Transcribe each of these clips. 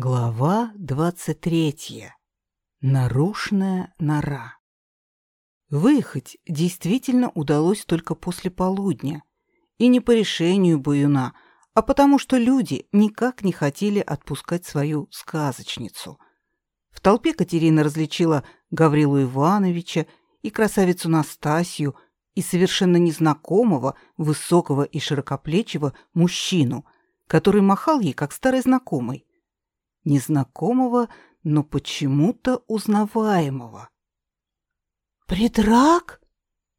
Глава двадцать третья. Нарушенная нора. Выехать действительно удалось только после полудня. И не по решению Баюна, а потому что люди никак не хотели отпускать свою сказочницу. В толпе Катерина различила Гаврилу Ивановича и красавицу Настасью и совершенно незнакомого, высокого и широкоплечего мужчину, который махал ей как старый знакомый незнакомого, но почему-то узнаваемого. «Предрак?»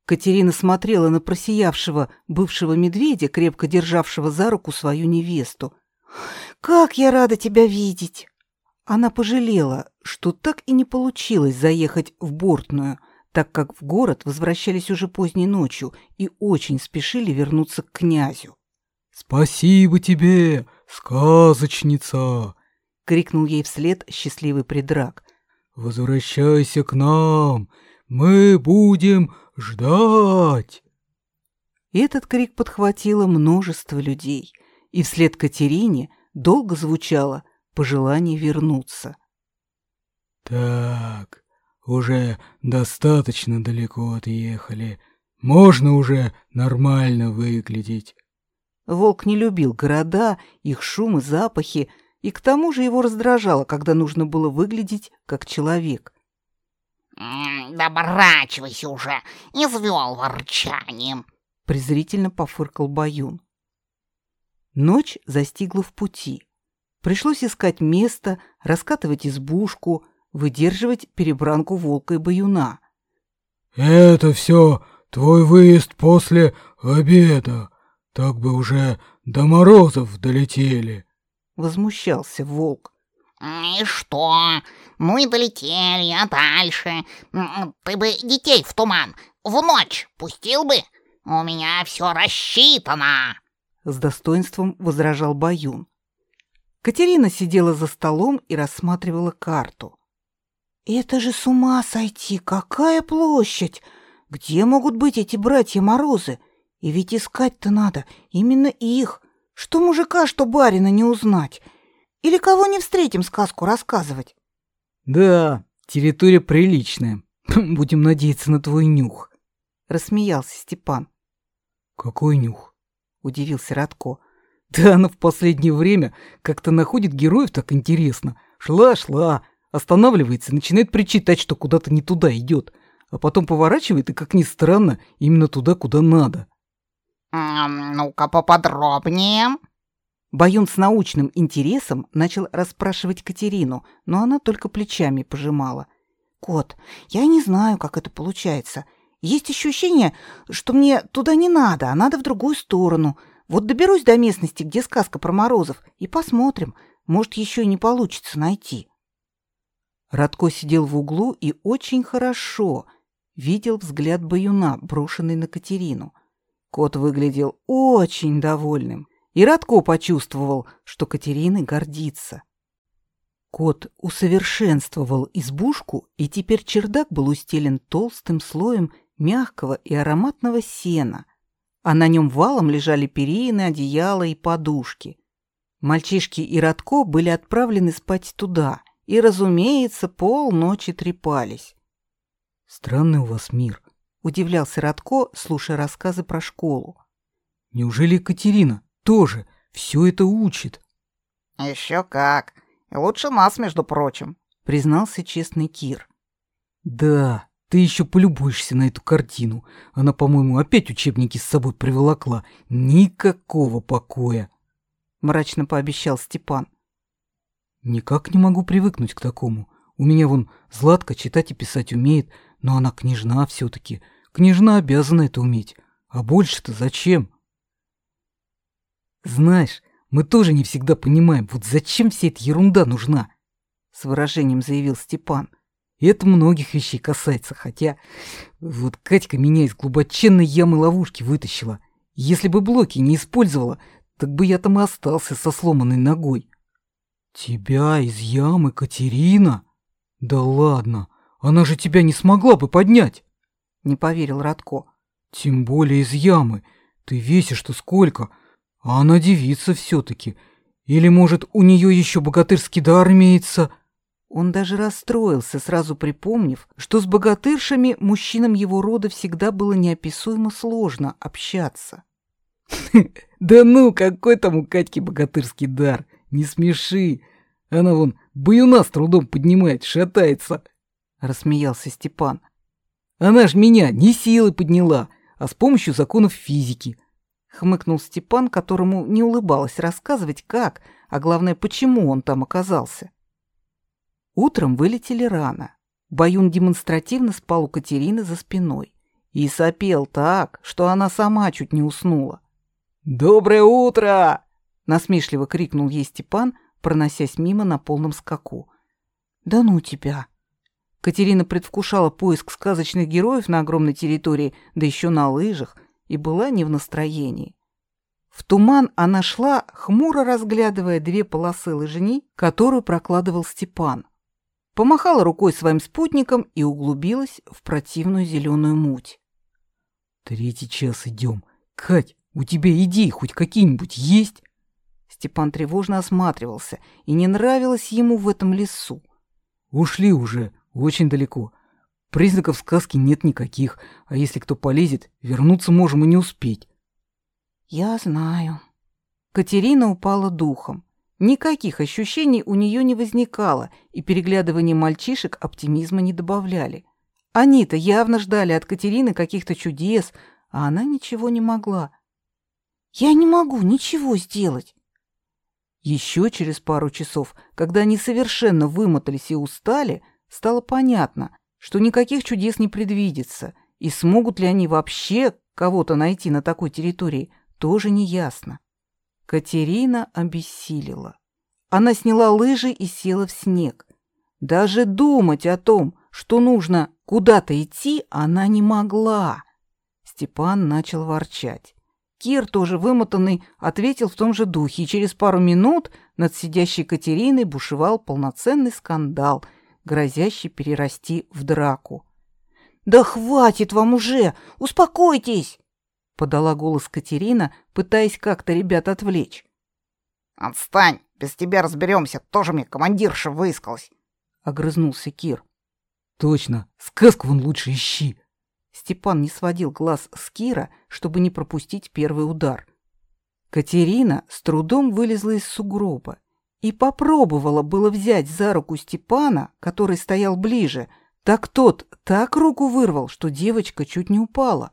Катерина смотрела на просиявшего бывшего медведя, крепко державшего за руку свою невесту. «Как я рада тебя видеть!» Она пожалела, что так и не получилось заехать в Бортную, так как в город возвращались уже поздней ночью и очень спешили вернуться к князю. «Спасибо тебе, сказочница!» Крикнул ей вслед счастливый придрак. Возвращайся к нам, мы будем ждать. Этот крик подхватило множество людей, и вслед Катерине долго звучало пожелание вернуться. Так, уже достаточно далеко отъехали. Можно уже нормально выглядеть. Волк не любил города, их шум и запахи, и к тому же его раздражало, когда нужно было выглядеть как человек. «Да оборачивайся уже, извел ворчанием!» презрительно пофыркал Баюн. Ночь застигла в пути. Пришлось искать место, раскатывать избушку, выдерживать перебранку волка и баюна. «Это все твой выезд после обеда. Так бы уже до морозов долетели», возмущался волк. «И что? И долетели, а дальше? Ты бы детей в туман в ночь пустил бы? У меня все рассчитано!» С достоинством возражал Баюн. Катерина сидела за столом и рассматривала карту. «Это же с ума сойти! Какая площадь! Где могут быть эти братья Морозы? И ведь искать-то надо именно их!» Что мужика, что барина не узнать? Или кого не встретим сказку рассказывать? Да, территория приличная. Будем надеяться на твой нюх. Рассмеялся Степан. Какой нюх? Удивился Радко. Да она в последнее время как-то находит героев так интересно. Шла-шла, останавливается, начинает причитать, что куда-то не туда идет, а потом поворачивает и, как ни странно, именно туда, куда надо. «Ну-ка поподробнее». Баюн с научным интересом начал расспрашивать Катерину, но она только плечами пожимала. «Кот, я не знаю, как это получается. Есть ощущение, что мне туда не надо, а надо в другую сторону. Вот доберусь до местности, где сказка про Морозов, и посмотрим. Может, еще и не получится найти». Радко сидел в углу и очень хорошо видел взгляд Баюна, брошенный на Катерину. Кот выглядел очень довольным, и Радко почувствовал, что Катерина гордится. Кот усовершенствовал избушку, и теперь чердак был устелен толстым слоем мягкого и ароматного сена, а на нем валом лежали перины, одеяла и подушки. Мальчишки и Радко были отправлены спать туда, и, разумеется, полночи трепались. «Странный у вас мир», Удивлялся Радко, слушая рассказы про школу. Неужели Екатерина тоже все это учит? Еще как. лучше нас, между прочим, признался честный Кир. Да, ты еще полюбуешься на эту картину. Она, по-моему, опять учебники с собой приволокла. Никакого покоя. Мрачно пообещал Степан. Никак не могу привыкнуть к такому. У меня вон Златка читать и писать умеет, но она княжна все-таки. Княжна обязана это уметь. А больше-то зачем? Знаешь, мы тоже не всегда понимаем, вот зачем вся эта ерунда нужна, с выражением заявил Степан. И это многих вещей касается, хотя вот Катька меня из глубоченной ямы ловушки вытащила. Если бы блоки не использовала, так бы я там и остался со сломанной ногой. Тебя из ямы, Катерина? Да ладно, она же тебя не смогла бы поднять. Не поверил Радко. Тем более из ямы. Ты весишь-то сколько? А она девица все-таки. Или, может, у нее еще богатырский дар имеется? Он даже расстроился, сразу припомнив, что с богатыршами мужчинам его рода всегда было неописуемо сложно общаться. «Да ну, какой там у Катьки богатырский дар! Не смеши! Она вон баюна с трудом поднимает, шатается!» — рассмеялся Степан. «Она ж меня не силой подняла, а с помощью законов физики!» — хмыкнул Степан, которому не улыбалось рассказывать, как, а главное, почему он там оказался. Утром вылетели рано. Баюн демонстративно спал у Катерины за спиной и сопел так, что она сама чуть не уснула. «Доброе утро!» — насмешливо крикнул ей Степан, проносясь мимо на полном скаку. «Да ну тебя!» Катерина предвкушала поиск сказочных героев на огромной территории, да еще на лыжах, и была не в настроении. В туман она шла, хмуро разглядывая две полосы лыжни, которую прокладывал Степан. Помахала рукой своим спутникам и углубилась в противную зеленую муть. «Третий час идем. Кать, у тебя идеи хоть какие-нибудь есть?» Степан тревожно осматривался, и не нравилось ему в этом лесу. «Ушли уже, очень далеко. Признаков сказки нет никаких, а если кто полезет, вернуться можем и не успеть». «Я знаю». Катерина упала духом. Никаких ощущений у нее не возникало, и переглядывание мальчишек оптимизма не добавляли. Они-то явно ждали от Катерины каких-то чудес, а она ничего не могла. «Я не могу ничего сделать». Еще через пару часов, когда они совершенно вымотались и устали, стало понятно, что никаких чудес не предвидится, и смогут ли они вообще кого-то найти на такой территории, тоже не ясно. Катерина обессилила. Она сняла лыжи и села в снег. Даже думать о том, что нужно куда-то идти, она не могла. Степан начал ворчать. Кир, тоже вымотанный, ответил в том же духе, и через пару минут над сидящей Катериной бушевал полноценный скандал, грозящий перерасти в драку. «Да хватит вам уже! Успокойтесь!» — подала голос Катерина, пытаясь как-то ребят отвлечь. «Отстань! Без тебя разберемся, тоже мне командирша выискалась!» — огрызнулся Кир. «Точно! Сказку вон лучше ищи!» Степан не сводил глаз с Кира, чтобы не пропустить первый удар. Катерина с трудом вылезла из сугроба и попробовала было взять за руку Степана, который стоял ближе, так тот так руку вырвал, что девочка чуть не упала.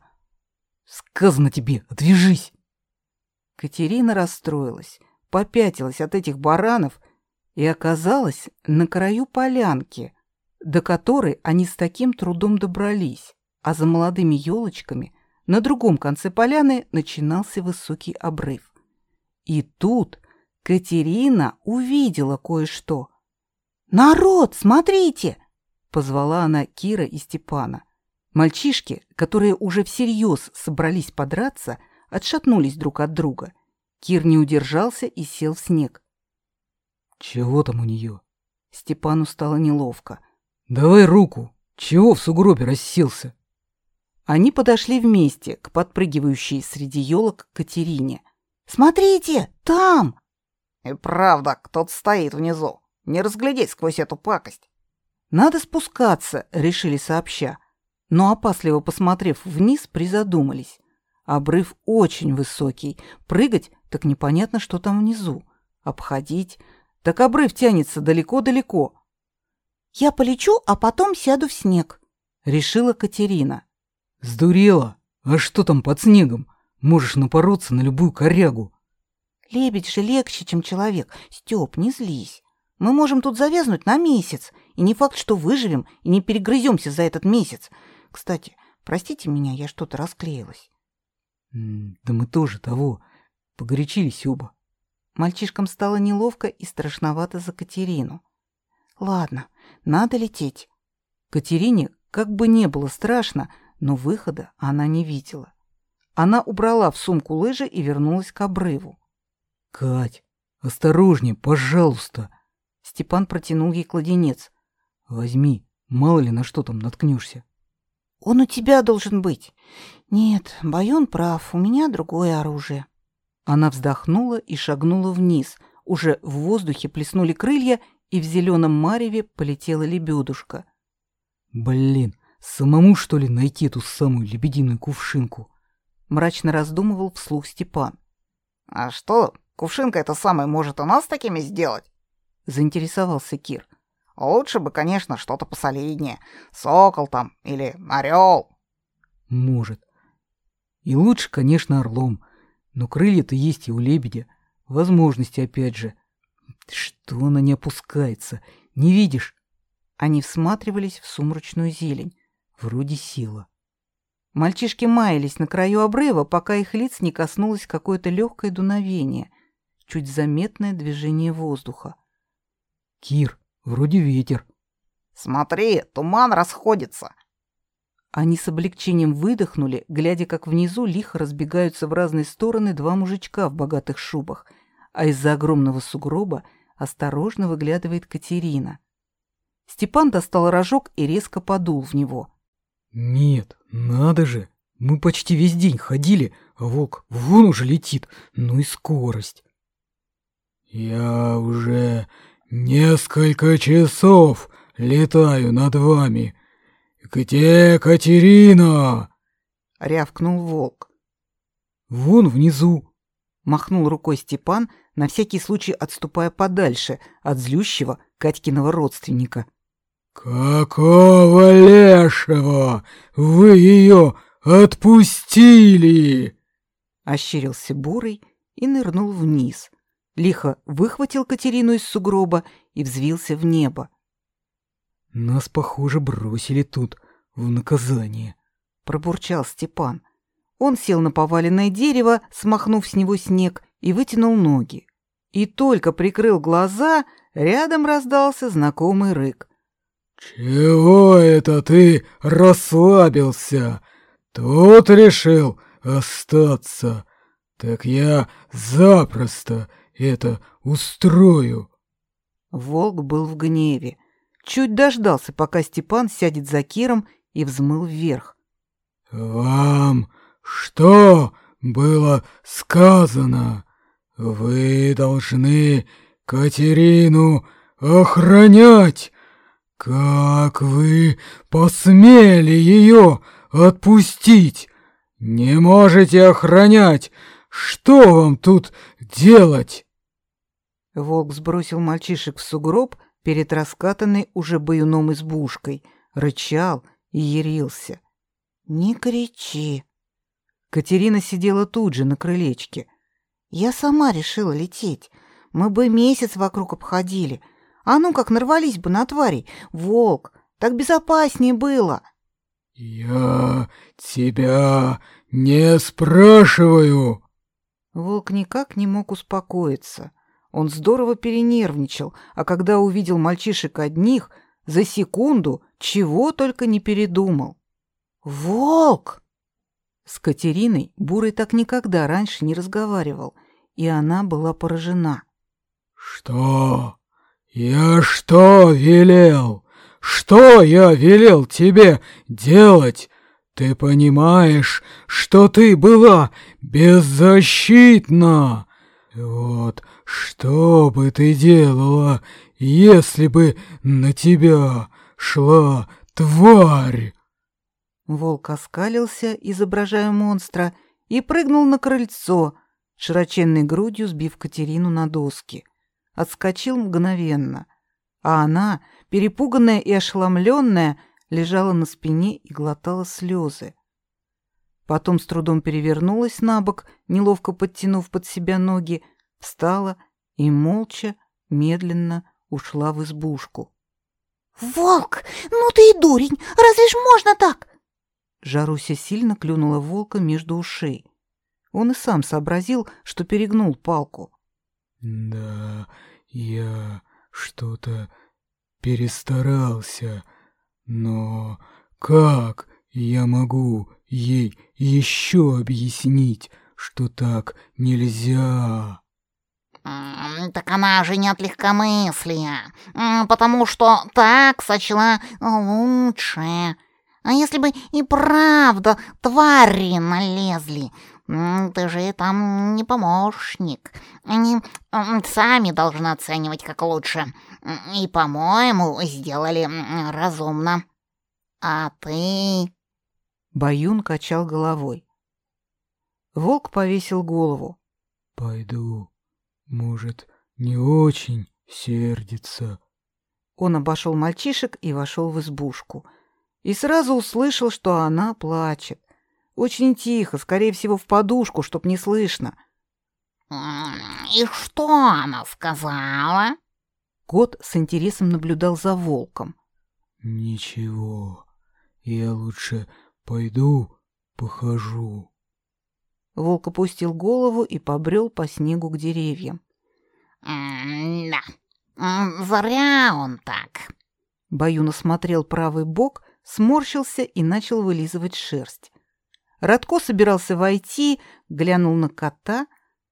«Сказано тебе, отвяжись!» Катерина расстроилась, попятилась от этих баранов и оказалась на краю полянки, до которой они с таким трудом добрались а за молодыми елочками на другом конце поляны начинался высокий обрыв. И тут Катерина увидела кое-что. «Народ, смотрите!» — позвала она Кира и Степана. Мальчишки, которые уже всерьез собрались подраться, отшатнулись друг от друга. Кир не удержался и сел в снег. «Чего там у нее?» Степану стало неловко. «Давай руку! Чего в сугробе расселся?» Они подошли вместе к подпрыгивающей среди елок Катерине. «Смотрите, там!» «И правда, кто-то стоит внизу. Не разглядеть сквозь эту пакость». «Надо спускаться», — решили сообща. Но опасливо посмотрев вниз, призадумались. Обрыв очень высокий. Прыгать — так непонятно, что там внизу. Обходить — так обрыв тянется далеко-далеко. «Я полечу, а потом сяду в снег», — решила Катерина. Сдурела? А что там под снегом? Можешь напороться на любую корягу. Лебедь же легче, чем человек. Стёп, не злись. Мы можем тут завязнуть на месяц, и не факт, что выживем и не перегрыземся за этот месяц. Кстати, простите меня, я что-то расклеилась. Да мы тоже того. Погорячились оба. Мальчишкам стало неловко и страшновато за Катерину. Ладно, надо лететь. Катерине как бы не было страшно, но выхода она не видела. Она убрала в сумку лыжи и вернулась к обрыву. «Кать, осторожнее, пожалуйста!» Степан протянул ей кладенец. «Возьми, мало ли на что там наткнешься». «Он у тебя должен быть». «Нет, Байон прав, у меня другое оружие». Она вздохнула и шагнула вниз, уже в воздухе плеснули крылья, и в зеленом мареве полетела лебедушка. Блин, самому что ли найти эту самую лебединую кувшинку? Мрачно раздумывал вслух Степан. А что, кувшинка эта самая может у нас такими сделать? Заинтересовался Кир. Лучше бы, конечно, что-то посолиднее. Сокол там или орел. Может. И лучше, конечно, орлом. Но крылья-то есть и у лебедя. Возможности опять же. Что она не опускается? Не видишь? Они всматривались в сумрачную зелень. Вроде сила. Мальчишки маялись на краю обрыва, пока их лиц не коснулось какое-то легкое дуновение, чуть заметное движение воздуха. Кир, вроде ветер. Смотри, туман расходится. Они с облегчением выдохнули, глядя, как внизу лихо разбегаются в разные стороны два мужичка в богатых шубах, а из-за огромного сугроба осторожно выглядывает Катерина. Степан достал рожок и резко подул в него. «Нет, надо же! Мы почти весь день ходили, а волк вон уже летит, ну и скорость!» «Я уже несколько часов летаю над вами. Где Катерина?» — рявкнул волк. «Вон внизу!» — махнул рукой Степан, на всякий случай отступая подальше от злющего Катькиного родственника. «Какого лешего вы ее отпустили?» Ощерился Бурый и нырнул вниз. Лихо выхватил Катерину из сугроба и взвился в небо. «Нас, похоже, бросили тут, в наказание», — пробурчал Степан. Он сел на поваленное дерево, смахнув с него снег, и вытянул ноги. И только прикрыл глаза, рядом раздался знакомый рык. «Чего это ты расслабился? Тут решил остаться? Так я запросто это устрою». Волк был в гневе. Чуть дождался, пока Степан сядет за Киром и взмыл вверх. «Вам что было сказано? Вы должны Катерину охранять. Как вы посмели ее отпустить? Не можете охранять. Что вам тут делать?» Волк сбросил мальчишек в сугроб перед раскатанной уже баюном избушкой, рычал и ярился. «Не кричи!» Катерина сидела тут же на крылечке. «Я сама решила лететь. Мы бы месяц вокруг обходили. А ну как нарвались бы на тварей. Волк, так безопаснее было!» «Я тебя не спрашиваю!» Волк никак не мог успокоиться. Он здорово перенервничал, а когда увидел мальчишек одних, за секунду чего только не передумал. «Волк!» С Катериной Бурый так никогда раньше не разговаривал, и она была поражена. «Что? Я что велел? Что я велел тебе делать? Ты понимаешь, что ты была беззащитна? Вот что бы ты делала, если бы на тебя шла тварь?» Волк оскалился, изображая монстра, и прыгнул на крыльцо, широченной грудью сбив Катерину на доски. Отскочил мгновенно, а она, перепуганная и ошеломленная, лежала на спине и глотала слезы. Потом с трудом перевернулась на бок, неловко подтянув под себя ноги, встала и молча, медленно ушла в избушку. «Волк, ну ты и дурень! Разве ж можно так?» Жаруся сильно клюнула волка между ушей. Он и сам сообразил, что перегнул палку. «Да, я что-то перестарался, но как я могу ей еще объяснить, что так нельзя?» «Так она же не от легкомыслия, потому что так сочла лучше. А если бы и правда твари налезли, Ты же там не помощник. Они сами должны оценивать как лучше. И, по-моему, сделали разумно. А ты...» Баюн качал головой. Волк повесил голову. «Пойду. Может, не очень сердится». Он обошел мальчишек и вошел в избушку. И сразу услышал, что она плачет. Очень тихо, скорее всего, в подушку, чтоб не слышно. «И что она сказала?» Кот с интересом наблюдал за волком. «Ничего, я лучше пойду похожу». Волк опустил голову и побрел по снегу к деревьям. «Да, зря он так». Баюн осмотрел правый бок, сморщился и начал вылизывать шерсть. Радко собирался войти, глянул на кота,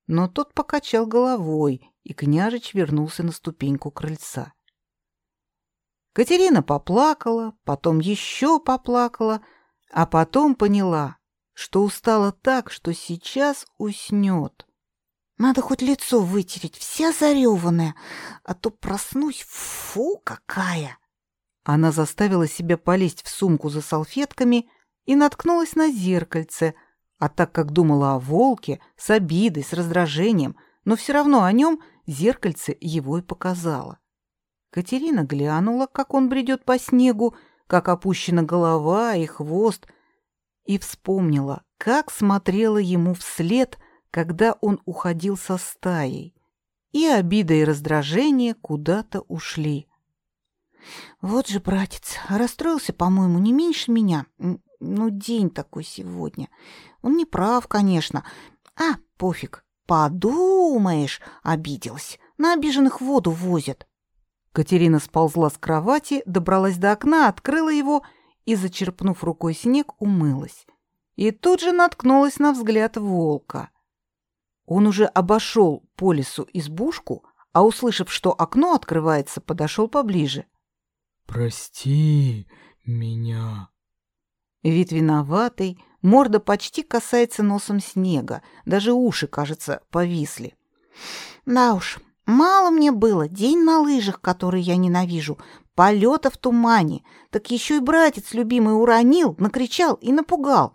но тот покачал головой, и княжич вернулся на ступеньку крыльца. Катерина поплакала, потом еще поплакала, а потом поняла, что устала так, что сейчас уснет. Надо хоть лицо вытереть, вся зареванная, а то проснусь, фу, какая! Она заставила себя полезть в сумку за салфетками и наткнулась на зеркальце, а так как думала о волке, с обидой, с раздражением, но все равно о нем зеркальце его и показало. Катерина глянула, как он бредет по снегу, как опущена голова и хвост, и вспомнила, как смотрела ему вслед, когда он уходил со стаей. И обида и раздражение куда-то ушли. Вот же, братец, расстроился, по-моему, не меньше меня. Ну, день такой сегодня. Он не прав, конечно. А, пофиг. Подумаешь, обиделась. На обиженных воду возят. Катерина сползла с кровати, добралась до окна, открыла его и, зачерпнув рукой снег, умылась. И тут же наткнулась на взгляд волка. Он уже обошел по лесу избушку, а, услышав, что окно открывается, подошел поближе. «Прости меня», Вид виноватый, морда почти касается носом снега, даже уши, кажется, повисли. Да уж, мало мне было, день на лыжах, который я ненавижу, полета в тумане, так еще и братец любимый уронил, накричал и напугал.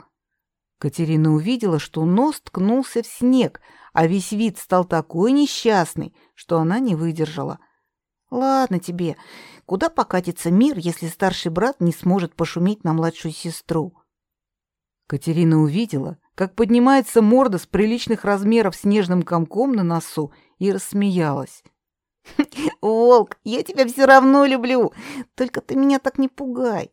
Катерина увидела, что нос ткнулся в снег, а весь вид стал такой несчастный, что она не выдержала. Ладно тебе, Куда покатится мир, если старший брат не сможет пошуметь на младшую сестру? Катерина увидела, как поднимается морда с приличных размеров снежным комком на носу и рассмеялась. «Волк, я тебя все равно люблю, только ты меня так не пугай.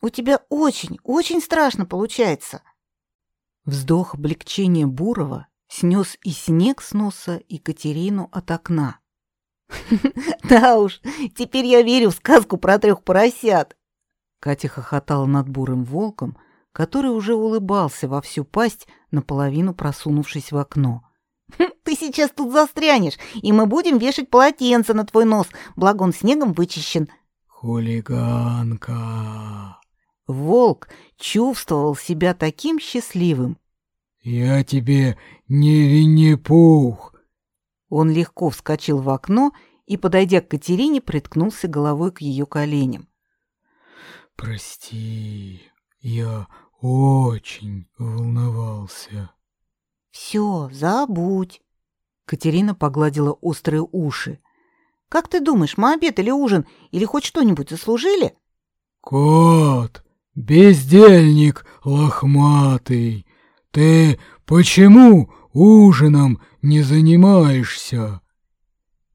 У тебя очень, очень страшно получается». Вздох облегчения Бурова снес и снег с носа, и Катерину от окна. Да уж, теперь я верю в сказку про трех поросят. Катя хохотала над бурым волком, который уже улыбался во всю пасть, наполовину просунувшись в окно. «Хм, ты сейчас тут застрянешь, и мы будем вешать полотенце на твой нос, благо он снегом вычищен. Хулиганка. Волк чувствовал себя таким счастливым. Я тебе не Винни-Пух, он легко вскочил в окно и, подойдя к Катерине, приткнулся головой к ее коленям. «Прости, я очень волновался». «Все, забудь». Катерина погладила острые уши. «Как ты думаешь, мы обед или ужин, или хоть что-нибудь заслужили?» «Кот, бездельник лохматый, ты почему ужином не занимаешься?»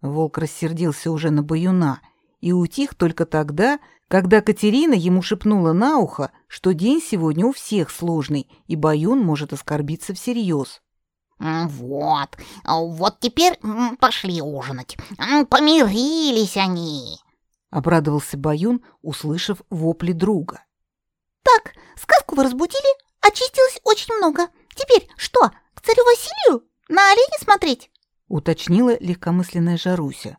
Волк рассердился уже на баюна и утих только тогда, когда Катерина ему шепнула на ухо, что день сегодня у всех сложный, и баюн может оскорбиться всерьез. «Вот, вот теперь пошли ужинать. Помирились они!» — обрадовался Баюн, услышав вопли друга. «Так, сказку вы разбудили, очистилось очень много. Теперь что, к царю Василию? На оленя смотреть?» — уточнила легкомысленная Жаруся.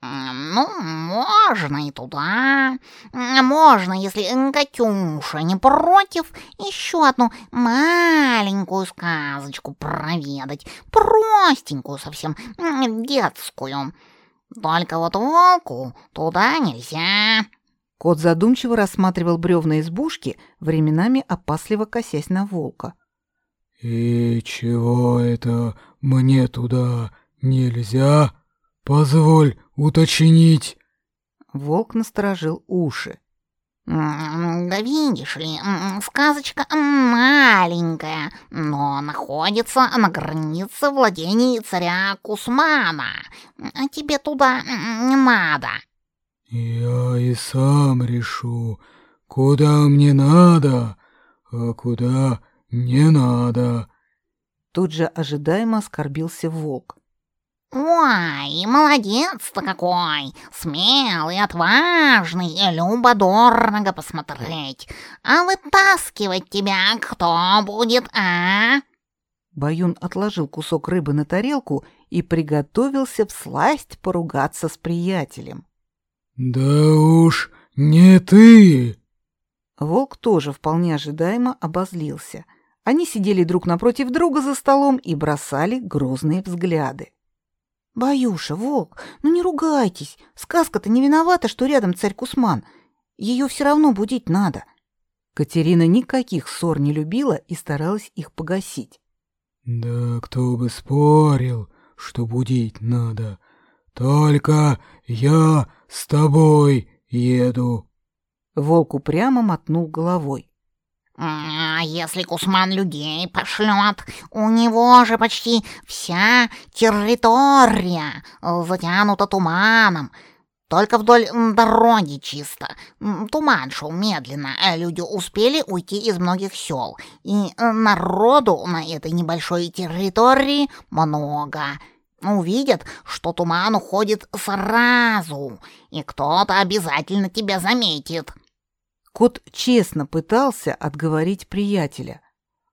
«Ну, можно и туда. Можно, если Катюша не против, еще одну маленькую сказочку проведать. Простенькую совсем, детскую. Только вот волку туда нельзя. Кот задумчиво рассматривал бревна избушки, временами опасливо косясь на волка. «И чего это мне туда нельзя? Позволь уточнить». Волк насторожил уши. «Да видишь ли, сказочка маленькая, но находится на границе владений царя Кусмана. А тебе туда не надо». «Я и сам решу, куда мне надо, а куда не надо». Тут же ожидаемо оскорбился волк. «Ой, молодец-то какой! Смелый, отважный, любо-дорого посмотреть. А вытаскивать тебя кто будет, а?» Баюн отложил кусок рыбы на тарелку и приготовился всласть поругаться с приятелем. «Да уж не ты!» Волк тоже вполне ожидаемо обозлился. Они сидели друг напротив друга за столом и бросали грозные взгляды. «Баюша, волк, ну не ругайтесь. Сказка-то не виновата, что рядом царь Кусман. Ее все равно будить надо». Катерина никаких ссор не любила и старалась их погасить. «Да кто бы спорил, что будить надо. Только я с тобой еду. Волк упрямо мотнул головой. А если Кусман людей пошлет, у него же почти вся территория затянута туманом. Только вдоль дороги чисто. Туман шел медленно, а люди успели уйти из многих сел. И народу на этой небольшой территории много. Увидят, что туман уходит сразу, и кто-то обязательно тебя заметит. Кот честно пытался отговорить приятеля.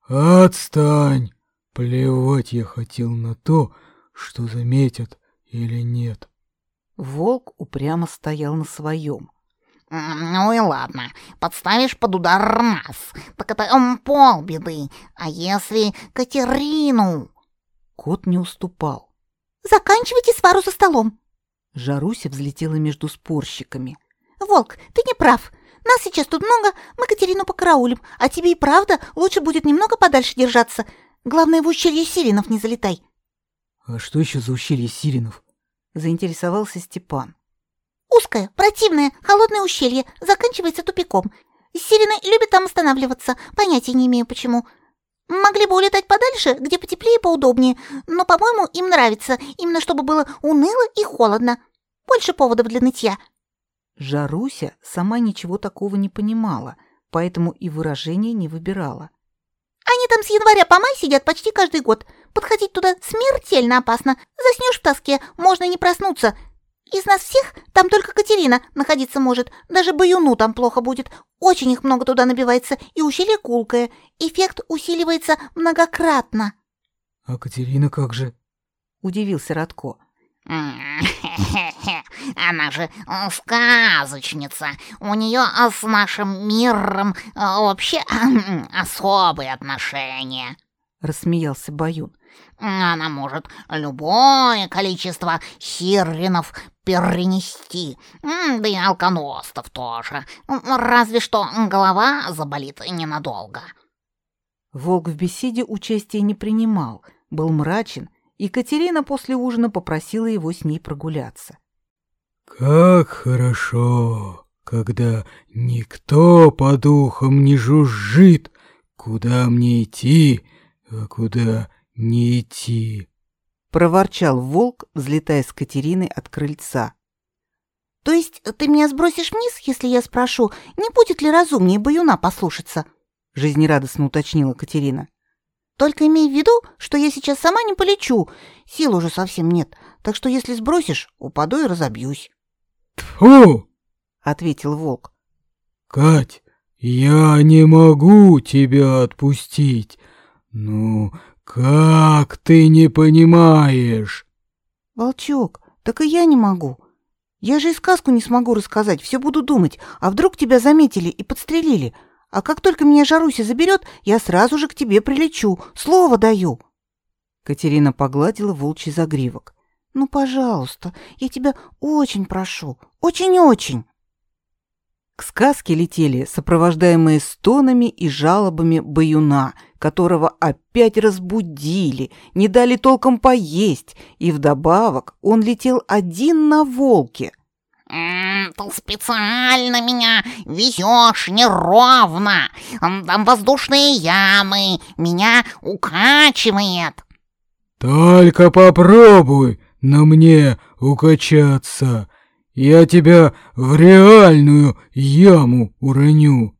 «Отстань! Плевать я хотел на то, что заметят или нет». Волк упрямо стоял на своем. «Ну и ладно, подставишь под удар нас, так это um, полбеды. А если Катерину?» Кот не уступал. Заканчивайте свару за столом. Жаруся взлетела между спорщиками. Волк, ты не прав. Нас сейчас тут много, мы Катерину покараулим, а тебе и правда лучше будет немного подальше держаться. Главное, в ущелье Сиренов не залетай. А что еще за ущелье Сиренов? Заинтересовался Степан. Узкое, противное, холодное ущелье, заканчивается тупиком. Сирены любят там останавливаться, понятия не имею почему. Могли бы улетать подальше, где потеплее и поудобнее, но, по-моему, им нравится, именно чтобы было уныло и холодно. Больше поводов для нытья. Жаруся сама ничего такого не понимала, поэтому и выражения не выбирала. Они там с января по май сидят почти каждый год. Подходить туда смертельно опасно. Заснешь в тоске, можно не проснуться. Из нас всех там только Катерина находиться может. Даже Баюну там плохо будет. Очень их много туда набивается, и ущелье кулкое. Эффект усиливается многократно. — А Катерина как же? — удивился Радко. Она же сказочница. У нее с нашим миром вообще особые отношения. Рассмеялся Баюн. Она может любое количество сиренов перенести, да и алконостов тоже. Разве что голова заболит ненадолго. Волк в беседе участия не принимал, был мрачен, и Катерина после ужина попросила его с ней прогуляться. «Как хорошо, когда никто по духам не жужжит, куда мне идти, а куда не идти!» Проворчал волк, взлетая с Катериной от крыльца. «То есть ты меня сбросишь вниз, если я спрошу, не будет ли разумнее баюна послушаться?» Жизнерадостно уточнила Катерина. «Только имей в виду, что я сейчас сама не полечу, сил уже совсем нет, так что если сбросишь, упаду и разобьюсь». «Тьфу!» — ответил волк. «Кать, я не могу тебя отпустить. Ну, как ты не понимаешь? Волчок, так и я не могу. Я же и сказку не смогу рассказать, все буду думать, а вдруг тебя заметили и подстрелили. А как только меня Жаруся заберет, я сразу же к тебе прилечу, слово даю. Катерина погладила волчий загривок. Ну, пожалуйста, я тебя очень прошу, очень-очень. К сказке летели сопровождаемые стонами и жалобами баюна, которого опять разбудили, не дали толком поесть, и вдобавок он летел один на волке. «Ты специально меня везешь неровно, там воздушные ямы, меня укачивает». «Только попробуй на мне укачаться, я тебя в реальную яму уроню.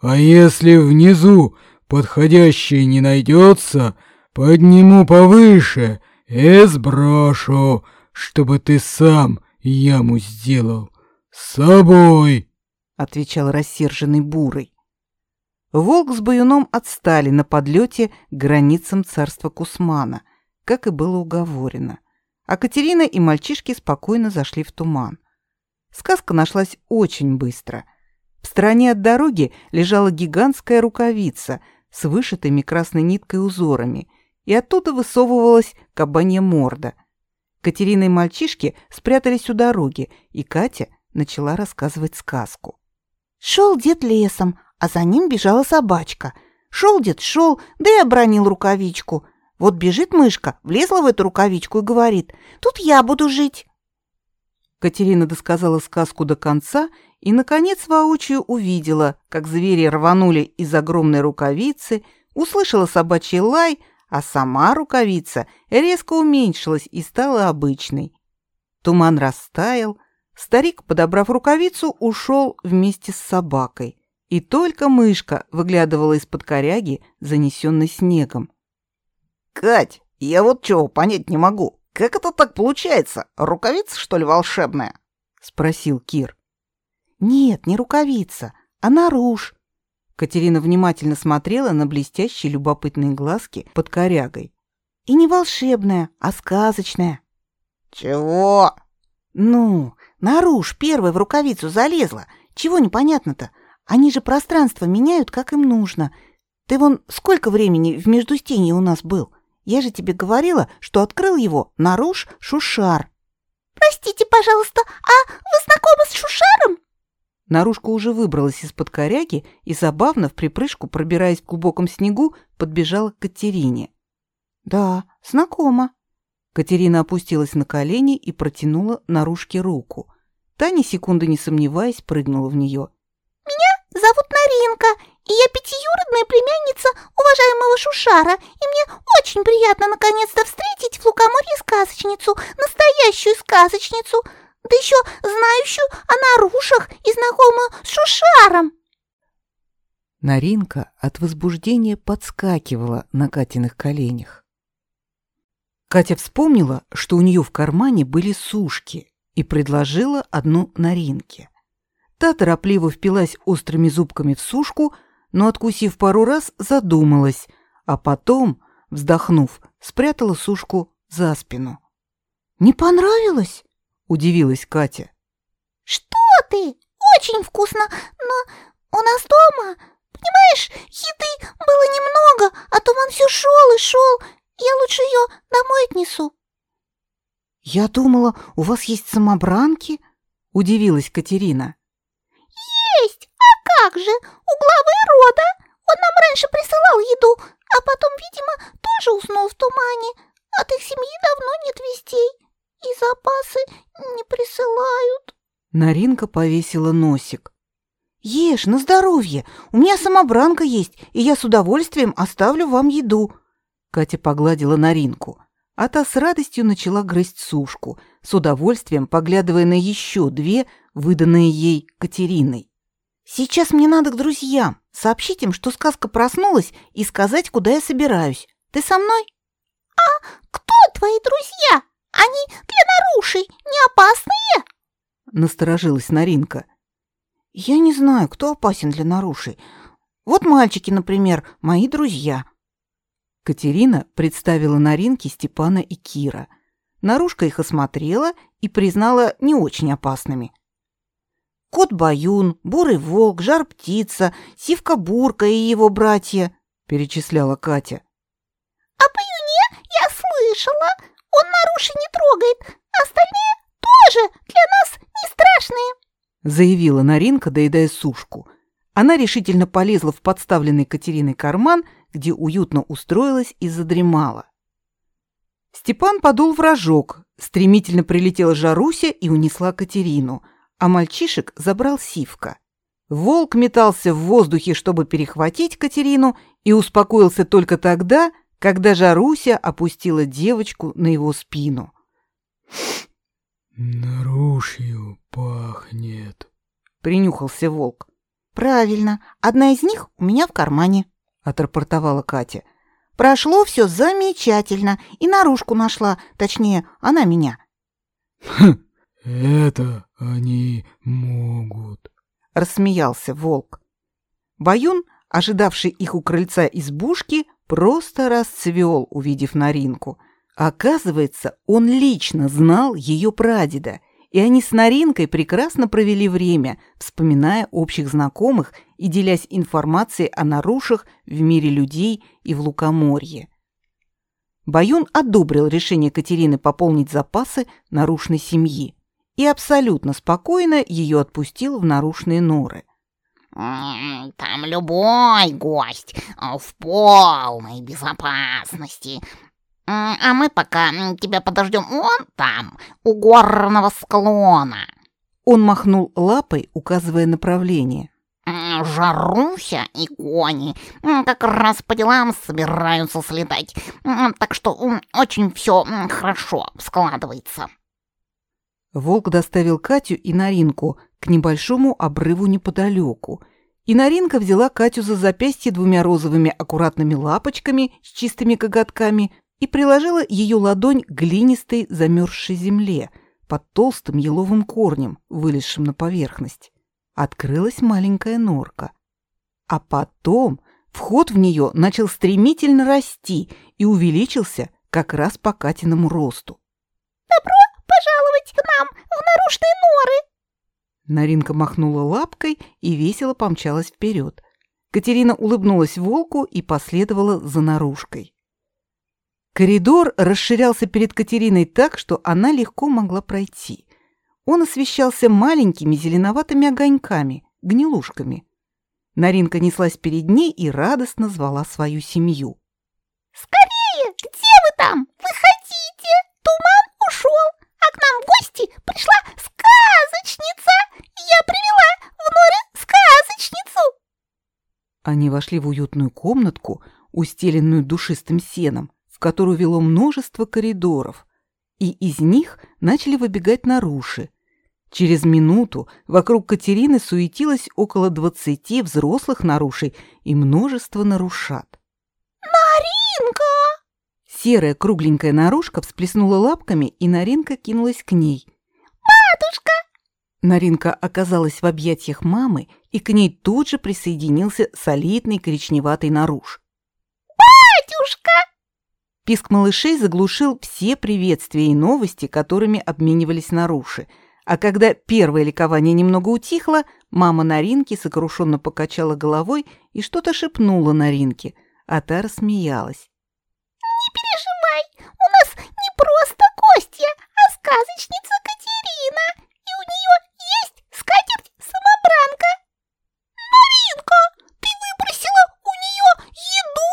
А если внизу подходящей не найдется, подниму повыше и сброшу, чтобы ты сам яму сделал. С собой!» — отвечал рассерженный Бурый. Волк с Баюном отстали на подлете к границам царства Кусмана, как и было уговорено. А Катерина и мальчишки спокойно зашли в туман. Сказка нашлась очень быстро. В стороне от дороги лежала гигантская рукавица с вышитыми красной ниткой узорами, и оттуда высовывалась кабанья морда. Катерина и мальчишки спрятались у дороги, и Катя начала рассказывать сказку. Шел дед лесом, а за ним бежала собачка. Шел дед, шел, да и обронил рукавичку. Вот бежит мышка, влезла в эту рукавичку и говорит, «Тут я буду жить». Катерина досказала сказку до конца и, наконец, воочию увидела, как звери рванули из огромной рукавицы, услышала собачий лай, а сама рукавица резко уменьшилась и стала обычной. Туман растаял, старик, подобрав рукавицу, ушел вместе с собакой, и только мышка выглядывала из-под коряги, занесенной снегом. «Кать, я вот чего понять не могу. Как это так получается? Рукавица, что ли, волшебная? спросил Кир. Нет, не рукавица, а наруж. Катерина внимательно смотрела на блестящие любопытные глазки под корягой. И не волшебная, а сказочная. Чего? Ну, наруж первой в рукавицу залезла. Чего непонятно-то? Они же пространство меняют, как им нужно. Ты вон сколько времени в междустенье у нас был? Я же тебе говорила, что открыл его Наруш Шушар. Простите, пожалуйста, а вы знакомы с Шушаром? Нарушка уже выбралась из-под коряги и забавно в припрыжку, пробираясь в глубоком снегу, подбежала к Катерине. Да, знакома. Катерина опустилась на колени и протянула Нарушке руку. Таня, секунды не сомневаясь, прыгнула в нее. «Меня зовут Наринка, и я пятиюродная племянница уважаемого Шушара, и мне очень приятно наконец-то встретить в Лукоморье сказочницу, настоящую сказочницу, да еще знающую о нарушах и знакомую с Шушаром. Наринка от возбуждения подскакивала на Катиных коленях. Катя вспомнила, что у нее в кармане были сушки, и предложила одну Наринке. Та торопливо впилась острыми зубками в сушку, но, откусив пару раз, задумалась, а потом, вздохнув, спрятала сушку за спину. «Не понравилось?» — удивилась Катя. «Что ты? Очень вкусно, но у нас дома, понимаешь, еды было немного, а туман все шел и шел. Я лучше ее домой отнесу». «Я думала, у вас есть самобранки?» — удивилась Катерина. «Есть! А как же? У главы рода! Он нам раньше присылал еду, а потом, видимо, тоже уснул в тумане. От их семьи давно нет вестей, и запасы не присылают». Наринка повесила носик. «Ешь на здоровье. У меня самобранка есть, и я с удовольствием оставлю вам еду». Катя погладила Наринку, а та с радостью начала грызть сушку, с удовольствием поглядывая на еще две, выданные ей Катериной. «Сейчас мне надо к друзьям. Сообщить им, что сказка проснулась, и сказать, куда я собираюсь. Ты со мной?» «А кто твои друзья? Они для нарушей не опасные?» Насторожилась Наринка. «Я не знаю, кто опасен для нарушей. Вот мальчики, например, мои друзья». Катерина представила Наринке Степана и Кира. Нарушка их осмотрела и признала не очень опасными. Кот Баюн, Бурый Волк, Жар-Птица, Сивка-Бурка и его братья, перечисляла Катя. О Баюне я слышала. Он наруши не трогает. Остальные тоже для нас не страшные, заявила Наринка, доедая сушку. Она решительно полезла в подставленный Катериной карман, где уютно устроилась и задремала. Степан подул в рожок, стремительно прилетела Жаруся и унесла Катерину, а мальчишек забрал Сивка. Волк метался в воздухе, чтобы перехватить Катерину, и успокоился только тогда, когда Жаруся опустила девочку на его спину. «Нарушью пахнет», — принюхался волк. «Правильно, одна из них у меня в кармане», — отрапортовала Катя. «Прошло все замечательно, и наружку нашла, точнее, она меня». «Хм, это они могут», — рассмеялся волк. Баюн, ожидавший их у крыльца избушки, просто расцвел, увидев Наринку. Оказывается, он лично знал ее прадеда, и они с Наринкой прекрасно провели время, вспоминая общих знакомых и делясь информацией о нарушах в мире людей и в Лукоморье. Баюн одобрил решение Катерины пополнить запасы нарушной семьи и абсолютно спокойно ее отпустил в нарушные норы. Там любой гость э, в полной безопасности. А мы пока тебя подождем вон там, у горного склона. Он махнул лапой, указывая направление. Жаруся и кони как раз по делам собираются слетать, так что очень все хорошо складывается. Волк доставил Катю и Наринку к небольшому обрыву неподалеку. И Наринка взяла Катю за запястье двумя розовыми аккуратными лапочками с чистыми коготками и приложила ее ладонь к глинистой замерзшей земле под толстым еловым корнем, вылезшим на поверхность. Открылась маленькая норка. А потом вход в нее начал стремительно расти и увеличился как раз по Катиному росту. «Добро пожаловать к нам в наружные норы!» Наринка махнула лапкой и весело помчалась вперед. Катерина улыбнулась волку и последовала за наружкой. Коридор расширялся перед Катериной так, что она легко могла пройти. Он освещался маленькими зеленоватыми огоньками, гнилушками. Наринка неслась перед ней и радостно звала свою семью. «Скорее! Где вы там? Выходите! Туман ушел, а к нам в гости пришла сказочница! Я привела в норе сказочницу!» Они вошли в уютную комнатку, устеленную душистым сеном, в которую вело множество коридоров, и из них начали выбегать наруши. Через минуту вокруг Катерины суетилось около двадцати взрослых нарушей и множество нарушат. «Наринка!» Серая кругленькая наружка всплеснула лапками, и Наринка кинулась к ней. «Матушка!» Наринка оказалась в объятиях мамы, и к ней тут же присоединился солидный коричневатый наруш. «Батюшка!» Писк малышей заглушил все приветствия и новости, которыми обменивались наруши. А когда первое ликование немного утихло, мама Наринки сокрушенно покачала головой и что-то шепнула Наринке, а та рассмеялась. «Не переживай, у нас не просто гостья, а сказочница Катерина, и у нее есть скатерть-самобранка. Маринка, ты выпросила у нее еду?»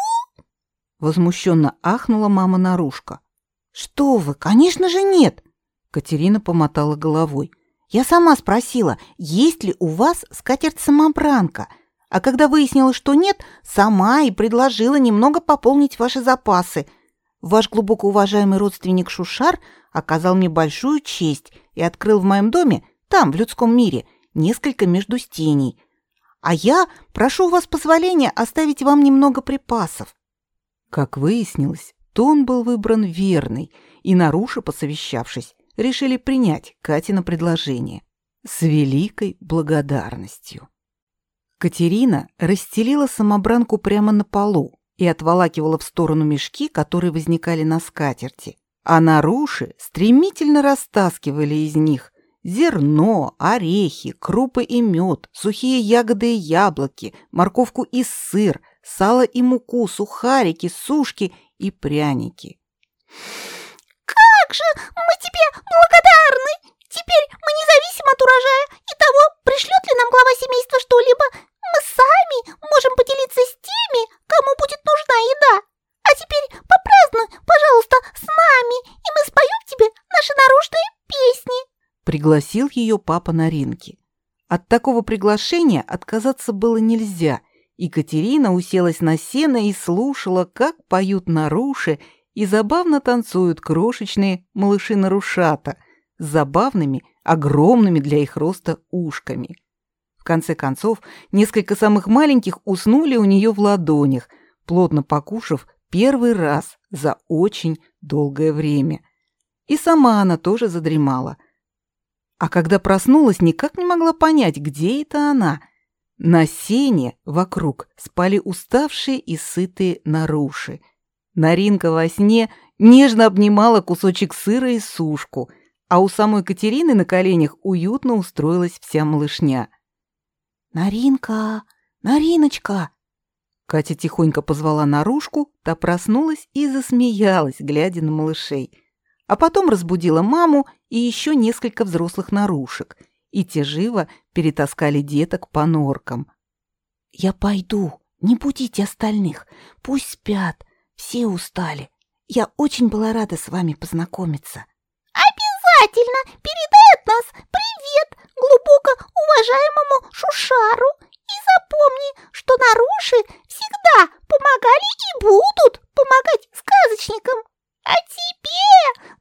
Возмущенно ахнула мама Нарушка. «Что вы, конечно же нет!» Катерина помотала головой. «Я сама спросила, есть ли у вас скатерть-самобранка, а когда выяснила, что нет, сама и предложила немного пополнить ваши запасы. Ваш глубоко уважаемый родственник Шушар оказал мне большую честь и открыл в моем доме, там, в людском мире, несколько междустений. А я прошу у вас позволения оставить вам немного припасов. Как выяснилось, тон был выбран верный, и Наруша, посовещавшись, решили принять Катина предложение с великой благодарностью. Катерина расстелила самобранку прямо на полу и отволакивала в сторону мешки, которые возникали на скатерти, а наруши стремительно растаскивали из них зерно, орехи, крупы и мед, сухие ягоды и яблоки, морковку и сыр, сало и муку, сухарики, сушки и пряники. «Как же мы тебе благодарны! Теперь мы независим от урожая и того, пришлет ли нам глава семейства что-либо. Мы сами можем поделиться с теми, кому будет нужна еда. А теперь попразднуй, пожалуйста, с нами, и мы споем тебе наши наружные песни!» Пригласил ее папа на ринки. От такого приглашения отказаться было нельзя. Екатерина уселась на сено и слушала, как поют наруши и забавно танцуют крошечные малыши-нарушата с забавными, огромными для их роста ушками. В конце концов, несколько самых маленьких уснули у нее в ладонях, плотно покушав первый раз за очень долгое время. И сама она тоже задремала. А когда проснулась, никак не могла понять, где это она. На сене вокруг спали уставшие и сытые наруши. Наринка во сне нежно обнимала кусочек сыра и сушку, а у самой Катерины на коленях уютно устроилась вся малышня. «Наринка! Нариночка!» Катя тихонько позвала наружку, та проснулась и засмеялась, глядя на малышей. А потом разбудила маму и еще несколько взрослых нарушек, и те живо перетаскали деток по норкам. «Я пойду, не будите остальных, пусть спят, все устали. Я очень была рада с вами познакомиться». «Обязательно передай от нас привет глубоко уважаемому Шушару и запомни, что наруши всегда помогали и будут помогать сказочникам. А тебе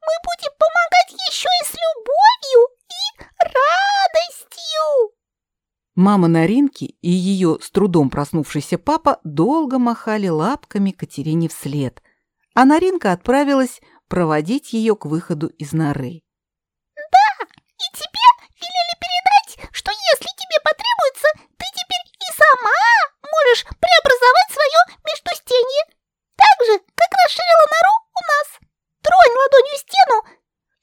мы будем помогать еще и с любовью и радостью. Мама Наринки и ее с трудом проснувшийся папа долго махали лапками Катерине вслед, а Наринка отправилась проводить ее к выходу из норы. «Да, и тебе велели передать, что если тебе потребуется, ты теперь и сама можешь преобразовать свое междустенье, так же, как расширила нору у нас. Тронь ладонью стену,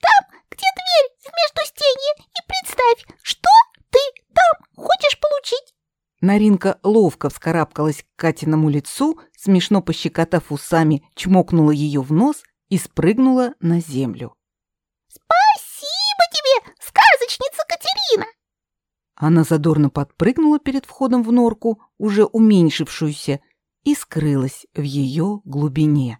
там, где дверь в междустенье, и представь, что ты там хочешь получить. Наринка ловко вскарабкалась к Катиному лицу, смешно пощекотав усами, чмокнула ее в нос и спрыгнула на землю. «Спасибо тебе, сказочница Катерина!» Она задорно подпрыгнула перед входом в норку, уже уменьшившуюся, и скрылась в ее глубине.